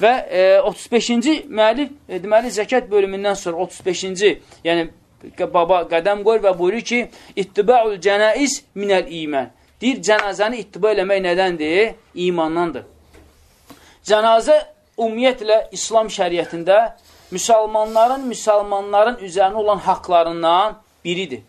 Və e, 35-ci müəllif, e, deməli, zəkat bölümündən sonra 35-ci, yəni baba qədəm qoyur və buyurur ki, İttibəul cənəis minəl imən. Deyir, cənazəni ittiba eləmək nədəndir? İmandandır. Cənazə ümumiyyətlə İslam şəriətində müsəlmanların müsəlmanların üzərinə olan haqlarından biridir.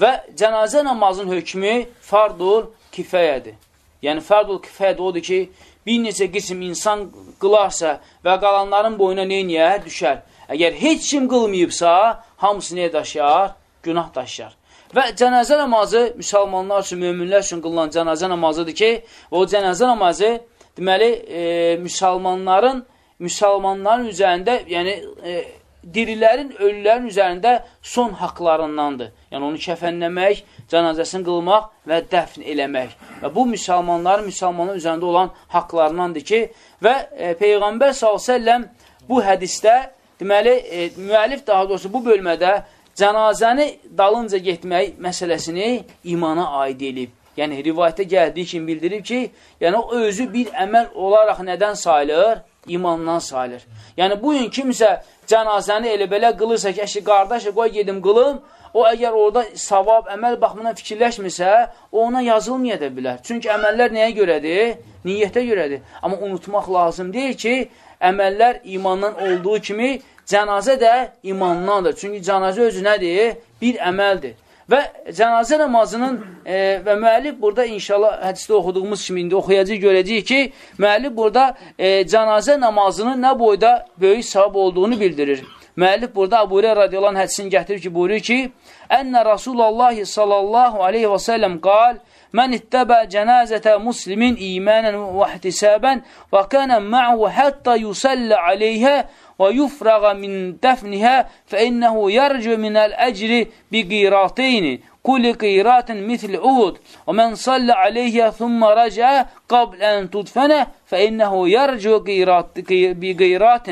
Və cənazə namazın hökmü fardul kifəyədir. Yəni, fardul kifəyədir odur ki, bir neçə qism insan qılarsa və qalanların boyuna neyniyər? Düşər. Əgər heç kim qılmayıbsa, hamısı neye daşıyar? Günah daşıyar. Və cənazə namazı müsəlmanlar üçün, möminlər üçün qılınan cənazə namazıdır ki, o cənazə namazı deməli, e, müsəlmanların müsəlmanların üzərində, yəni e, dirilərin, ölülərin üzərində son haqlarındandır. Yəni onu kəfənləmək, cənazəsini qılmaq və dəfn eləmək. Və bu müsəlmanların, müsəlmanların üzərində olan haqlarındandır ki, və e, Peyğəmbər s.ə.v bu hədisdə, deməli, e, müəllif daha doğrusu bu bölmədə cənazəni dalınca getmək məsələsini imana aid edib. Yəni, rivayətə gəldiyi kimi bildirib ki, yəni o özü bir əməl olaraq nədən sayılır? İmandan sayılır. Yəni, bugün kimsə cənazəni elə belə qılırsa ki, əşi, qardaşı, qoy gedim qılım, o əgər orada savab, əməl baxımından fikirləşmirsə, o ona yazılmaya da bilər. Çünki əməllər nəyə görədir? Niyyətə görədir. Amma unutmaq lazım deyil ki, əməllər imandan olduğu kimi cənazə də imandandır. Çünki cənazə özü nədir? Bir əməldir. Və cənazə namazının e, və müəllif burada inşallah hədisdə oxuduğumuz kimi indi oxuyacaq görəcəyik ki, müəllif burada e, cənazə namazının nə boyda böyük savab olduğunu bildirir. Müəllif burada Abu Hurayra radiyallahu anh hədisini gətirir ki, buyurur ki, Ənə Rasulullah sallallahu aleyhi və səlləm qal, من اتبع جنازة مسلم إيمانا واحتسابا وكان معه حتى يصلى عليها ويفرغ من دفنها فإنه يرجو من الأجر بقيراطين كل قيرات مثل عود ومن صلى عليها ثم رجع قبل أن تدفن فإنه يرجو بقيرات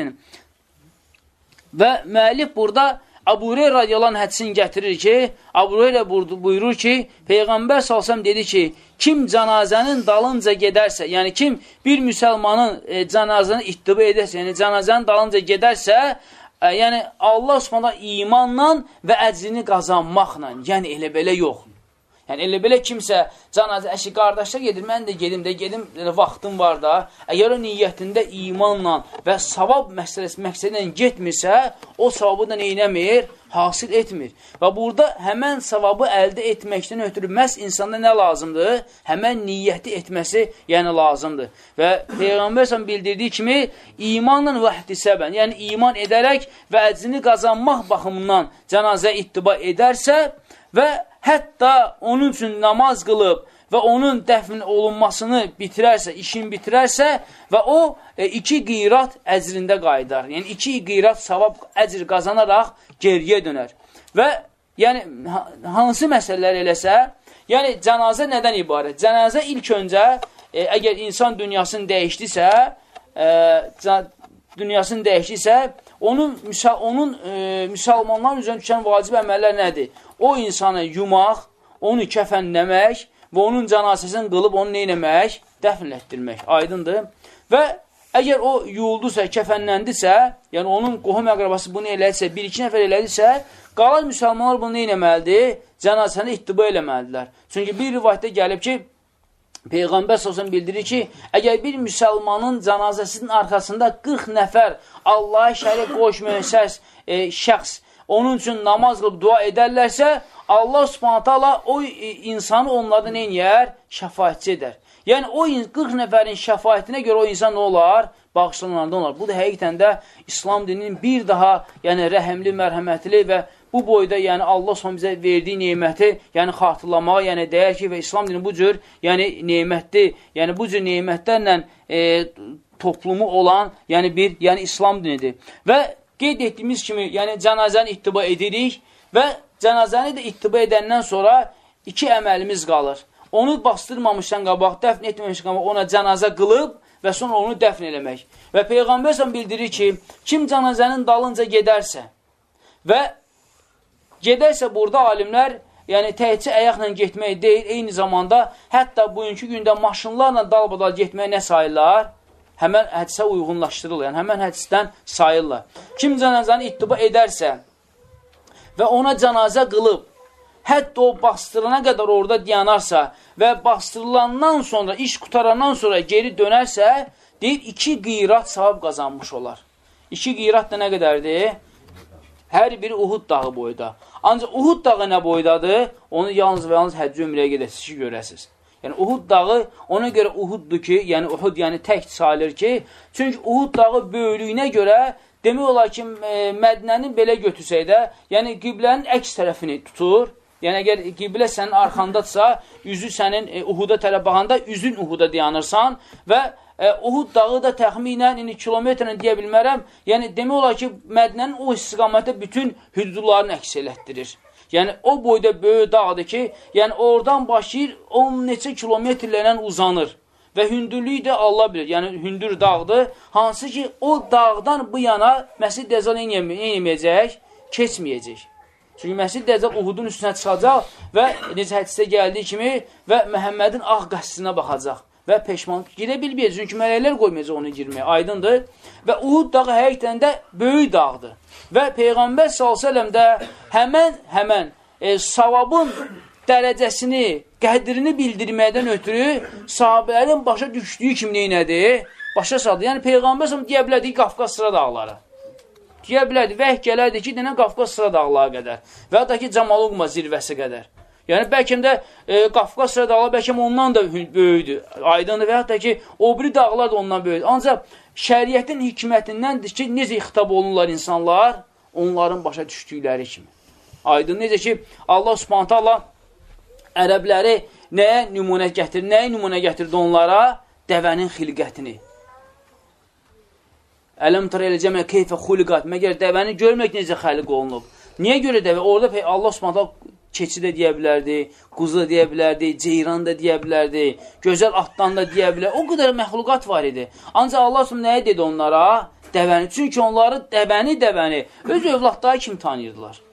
ومالك برضا müellif Abu Hureyra radiyallahu hədisini gətirir ki, Abu Hureyra buyurur ki, Peyğəmbər salsam dedi ki, kim cənazənin dalınca gedərsə, yəni kim bir müsəlmanın e, cənazəni ittiba edərsə, yəni cənazənin dalınca gedərsə, e, yəni Allah subhanə imanla və əcrini qazanmaqla, yəni elə belə yox. Yəni, elə belə kimsə canazə, əşi, qardaşlar gedir, mən də gedim də, gedim, elə vaxtım var da, əgər o niyyətində imanla və savab məsələsi, məqsədlə getmirsə, o savabı da neynəmir? Hasil etmir. Və burada həmən savabı əldə etməkdən ötürü məhz insanda nə lazımdır? Həmən niyyəti etməsi, yəni lazımdır. Və Peyğəmbər sən bildirdiyi kimi, imanla və əhtisəbən, yəni iman edərək və əcrini qazanmaq baxımından cənazə ittiba edərsə və hətta onun üçün namaz qılıb və onun dəfn olunmasını bitirərsə, işini bitirərsə və o e, iki qiyrat əcrində qaydar. Yəni, iki qiyrat savab əcr qazanaraq geriyə dönər. Və yəni, hansı məsələlər eləsə, yəni cənazə nədən ibarət? Cənazə ilk öncə, e, əgər insan dünyasını dəyişdisə, e, dünyasını dəyişdisə, onun, onun e, müsəlmanlar üzrə düşən vacib əməllər nədir? o insanı yumaq, onu kəfənləmək və onun canasəsini qılıb onu neynəmək? Dəfn etdirmək. Aydındır. Və əgər o yuyuldusa, kəfənləndisə, yəni onun qohum əqrabası bunu elədirsə, bir-iki nəfər elədirsə, qalan müsəlmanlar bunu neynəməlidir? Cənasəni ittiba eləməlidirlər. Çünki bir rivayətdə gəlib ki, Peyğəmbər sözün bildirir ki, əgər bir müsəlmanın cənazəsinin arxasında 40 nəfər Allaha şərik qoşmayan səs, e, şəxs onun üçün namaz qılıb dua edərlərsə, Allah subhanətə Allah o insanı onlarda neynəyər? Şəfayətçi edər. Yəni, o 40 nəfərin şəfayətinə görə o insan nə olar? Bağışlananlardan olar. Bu da həqiqətən də İslam dininin bir daha yəni, rəhəmli, mərhəmətli və bu boyda yəni Allah son bizə verdiyi neməti, yəni xatırlamağa, yəni dəyər ki, və İslam dini bu cür, yəni nemətdir, yəni bu cür nemətlərlə e, toplumu olan, yəni bir, yəni İslam dinidir. Və qeyd etdiyimiz kimi, yəni cənazəni ittiba edirik və cənazəni də ittiba edəndən sonra iki əməlimiz qalır. Onu bastırmamışdan qabaq, dəfn etməmişdən qabaq ona cənazə qılıb və sonra onu dəfn eləmək. Və Peyğəmbər sən bildirir ki, kim cənazənin dalınca gedərsə və gedərsə burada alimlər, yəni təhcə əyaqla getmək deyil, eyni zamanda hətta bugünkü gündə maşınlarla dalbadal getmək nə sayırlar? həmən hədisə uyğunlaşdırırlar, yəni həmən hədisdən sayırlar. Kim cənazəni ittiba edərsə və ona cənazə qılıb, hətta o bastırana qədər orada dayanarsa və bastırılandan sonra, iş qutarandan sonra geri dönərsə, deyir, iki qiyrat savab qazanmış olar. İki qiyrat da nə qədərdir? Hər biri Uhud dağı boyda. Ancaq Uhud dağı nə boydadır? Onu yalnız və yalnız həccə ömrəyə gedəsiniz ki, görəsiniz. Yəni Uhud dağı ona görə Uhuddur ki, yəni Uhud yəni tək sayılır ki, çünki Uhud dağı böyüklüyünə görə demək olar ki, Mədnəni belə götürsək də, yəni qiblənin əks tərəfini tutur. Yəni əgər qiblə sənin arxandadsa, üzü sənin e, Uhuda tərəf baxanda üzün Uhuda dayanırsan və e, Uhud dağı da təxminən indi kilometrlə deyə bilmərəm. Yəni demək olar ki, Mədnənin o istiqamətdə bütün hüdudlarını əks elətdirir. Yəni o boyda böyük dağdır ki, yəni oradan başlayır 10 neçə kilometrlərlə uzanır. Və hündürlüyü də Allah bilir. Yəni hündür dağdır. Hansı ki o dağdan bu yana Məscid Dəzzal eləməyəcək, keçməyəcək. Çünki Məscid Dəccal Uhudun üstünə çıxacaq və necə hədisdə gəldiyi kimi və Məhəmmədin ağ qəsrinə baxacaq və peşman girə bilməyəcək. Çünki mələklər qoymayacaq onu girməyə. Aydındır. Və Uhud dağı həqiqətən də böyük dağdır. Və Peyğəmbər s.ə.v də həmən, həmən e, savabın dərəcəsini, qədrini bildirməkdən ötürü sahabələrin başa düşdüyü kimi neynədir? Başa saldı. Yəni Peyğəmbər s.ə.v deyə bilədik Qafqaz sıra dağları. Deyə bilərdi, vəh gələrdi ki, denən Qafqaz sıra dağlığa qədər və ya da ki, Camaluqma zirvəsi qədər. Yəni, bəlkə də e, Qafqaz sıra dağlar bəlkə ondan da böyüdür, aydındır və ya da ki, o biri dağlar da ondan böyüdür. Ancaq şəriyyətin hikmətindəndir ki, necə xitab olunurlar insanlar, onların başa düşdükləri kimi. Aydın necə ki, Allah subhanətə Allah ərəbləri nəyə nümunə gətirdi, nəyə nümunə gətirdi onlara? Dəvənin xilqətini. Ələm tər eləcəmə keyfə xuliqat. Məgər dəvəni görmək necə xəliq olunub. Niyə görə dəvə? Orada Allah subhanətə keçi də deyə bilərdi, quzu da deyə bilərdi, ceyran da deyə bilərdi, gözəl atdan da deyə bilər. O qədər məxluqat var idi. Ancaq Allah subhanətə nəyə dedi onlara? Dəvəni. Çünki onları dəvəni, dəvəni öz övladları kimi tanıyırdılar.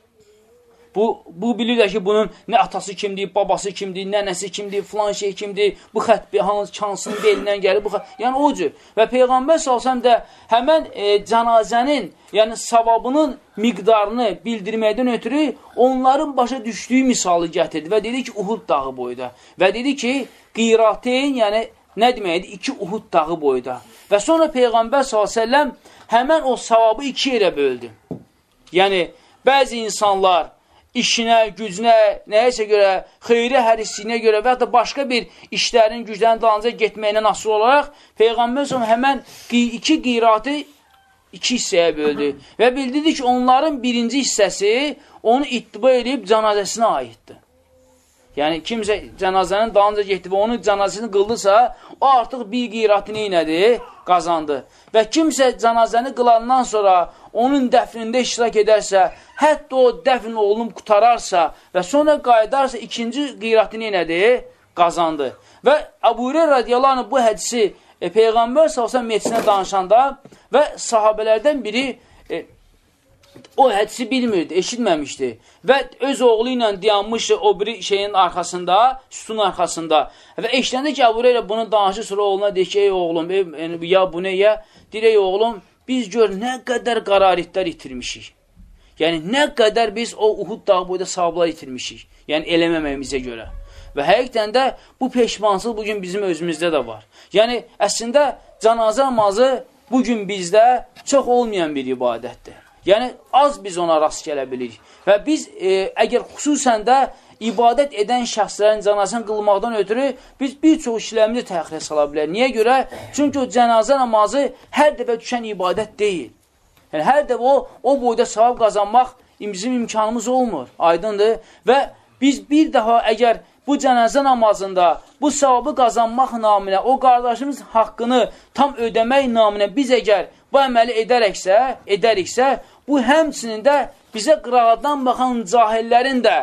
Bu, bu bilirlər ki, bunun nə atası kimdir, babası kimdir, nənəsi kimdir, filan şey kimdir, bu xət hansı kansının belindən gəlir, bu xət, yəni o cür. Və Peyğəmbər salsam da həmən e, cənazənin, yəni savabının miqdarını bildirməkdən ötürü onların başa düşdüyü misalı gətirdi və dedi ki, Uhud dağı boyda. Və dedi ki, qirateyn, yəni nə deməkdir? İki Uhud dağı boyda. Və sonra Peyğəmbər s.ə.v həmən o savabı iki yerə böldü. Yəni, bəzi insanlar işinə, gücünə, nəyəsə görə, xeyri hərisliyinə görə və ya da başqa bir işlərin, güclərin dalınca getməyinə nasıl olaraq Peyğəmbər sonra həmən iki qiratı iki hissəyə böldü və bildirdi ki, onların birinci hissəsi onu ittiba edib canazəsinə aiddir. Yəni, kimsə cənazənin dalınca getdi və onun cənazəsini qıldısa, o artıq bir qiratı neynədi? Qazandı. Və kimsə cənazəni qılandan sonra onun dəfnində iştirak edərsə, hətta o dəfn olunub qutararsa və sonra qayıdarsa, ikinci qiratı neynədi? Qazandı. Və Əbu Hüreyr radiyallahu bu hədisi e, Peyğəmbər salsan meclisinə danışanda və sahabələrdən biri e, o hədisi bilmirdi, eşitməmişdi və öz oğlu ilə dayanmışdı o biri şeyin arxasında, sütun arxasında və eşitəndə ki, Əbu ilə bunu danışır, sonra oğluna deyir ki, ey oğlum, ey, ya bu nə ya? Deyir, ey oğlum, biz gör nə qədər qararitlər itirmişik. Yəni, nə qədər biz o Uhud dağı boyda sahablar itirmişik. Yəni, eləməməyimizə görə. Və həqiqdən də bu peşmansız bugün bizim özümüzdə də var. Yəni, əslində, canazə namazı bugün bizdə çox olmayan bir ibadətdir. Yəni, az biz ona rast gələ bilirik. Və biz, e, əgər xüsusən də ibadət edən şəxslərin cənazəni qılmaqdan ötürü biz bir çox işlərimizi təxirə sala bilər. Niyə görə? Çünki o cənazə namazı hər dəfə düşən ibadət deyil. Yəni, hər dəfə o, o boyda savab qazanmaq bizim imkanımız olmur. Aydındır. Və biz bir daha əgər bu cənazə namazında bu savabı qazanmaq naminə, o qardaşımız haqqını tam ödəmək naminə biz əgər bu əməli edərəksə, edəriksə, bu həmçinin də bizə qırağdan baxan cahillərin də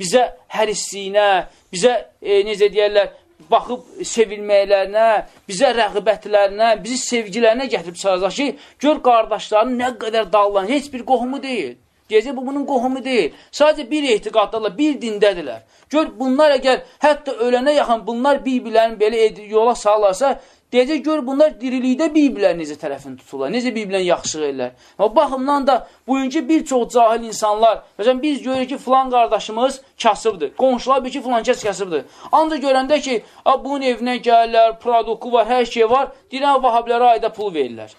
bizə hərisliyinə, bizə, e, necə deyərlər, baxıb sevilməklərinə, bizə rəğbətlərinə, bizi sevgilərinə gətirib çıxaracaq ki, gör qardaşların nə qədər dağlan, heç bir qohumu deyil. Gecə bu bunun qohumu deyil. Sadəcə bir etiqaddadırlar, bir dindədirlər. Gör bunlar əgər hətta ölənə yaxın bunlar bir-birlərini belə yola sallarsa, Deyəcək, gör, bunlar dirilikdə Biblilər necə tərəfini tuturlar, necə Biblən yaxşılıq edirlər. Və baxımdan da bugünkü bir çox cahil insanlar, məsələn, biz görürük ki, filan qardaşımız kasıbdır, qonşular bir ki, filan kəs kasıbdır. Ancaq görəndə ki, bunun evinə gəlirlər, produku var, hər şey var, deyirlər, vahablərə ayda pul verirlər.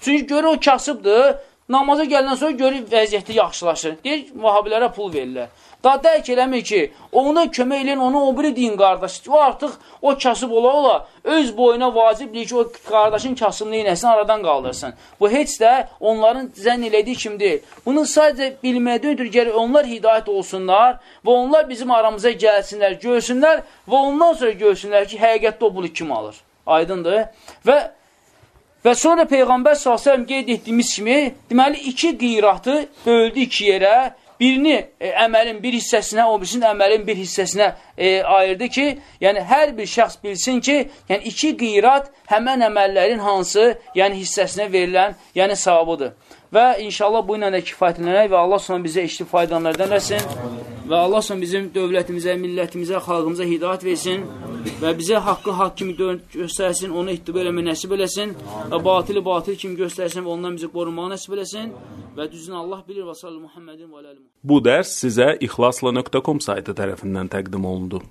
Çünki görür o kasıbdır, namaza gələndən sonra görür vəziyyəti yaxşılaşır. Deyir, vahabilərə pul verirlər. Daha dərk eləmir ki, ona kömək eləyən, onu o biri din qardaş. O artıq o kasıb ola ola öz boyuna vacibdir ki, o qardaşın kasıb neynəsin, aradan qaldırsın. Bu heç də onların zənn elədiyi kimi deyil. Bunu sadəcə bilməkdən ötürü gəlir, onlar hidayət olsunlar və onlar bizim aramıza gəlsinlər, görsünlər və ondan sonra görsünlər ki, həqiqətdə o bunu kim alır. Aydındır. Və Və sonra Peyğəmbər s.ə.v qeyd etdiyimiz kimi, deməli, iki qeyratı böldü iki yerə, birini e, əməlin bir hissəsinə, o birisinin əməlin bir hissəsinə e, ayırdı ki, yəni hər bir şəxs bilsin ki, yəni iki qeyrat həmən əməllərin hansı, yəni hissəsinə verilən, yəni savabıdır. Və inşallah bu ilə də kifayətlənək və Allah sonra bizə eşli faydalardan eləsin və Allah sonra bizim dövlətimizə, millətimizə, xalqımıza hidayət versin və bizə haqqı haqq kimi göstərsin, onu ittiba eləmək nəsib eləsin və batili batil kimi göstərsin və ondan bizi qorumağı nəsib eləsin və düzünü Allah bilir və sallallahu Muhammedin və. Bu dərs sizə ixlasla.com saytı tərəfindən təqdim olundu.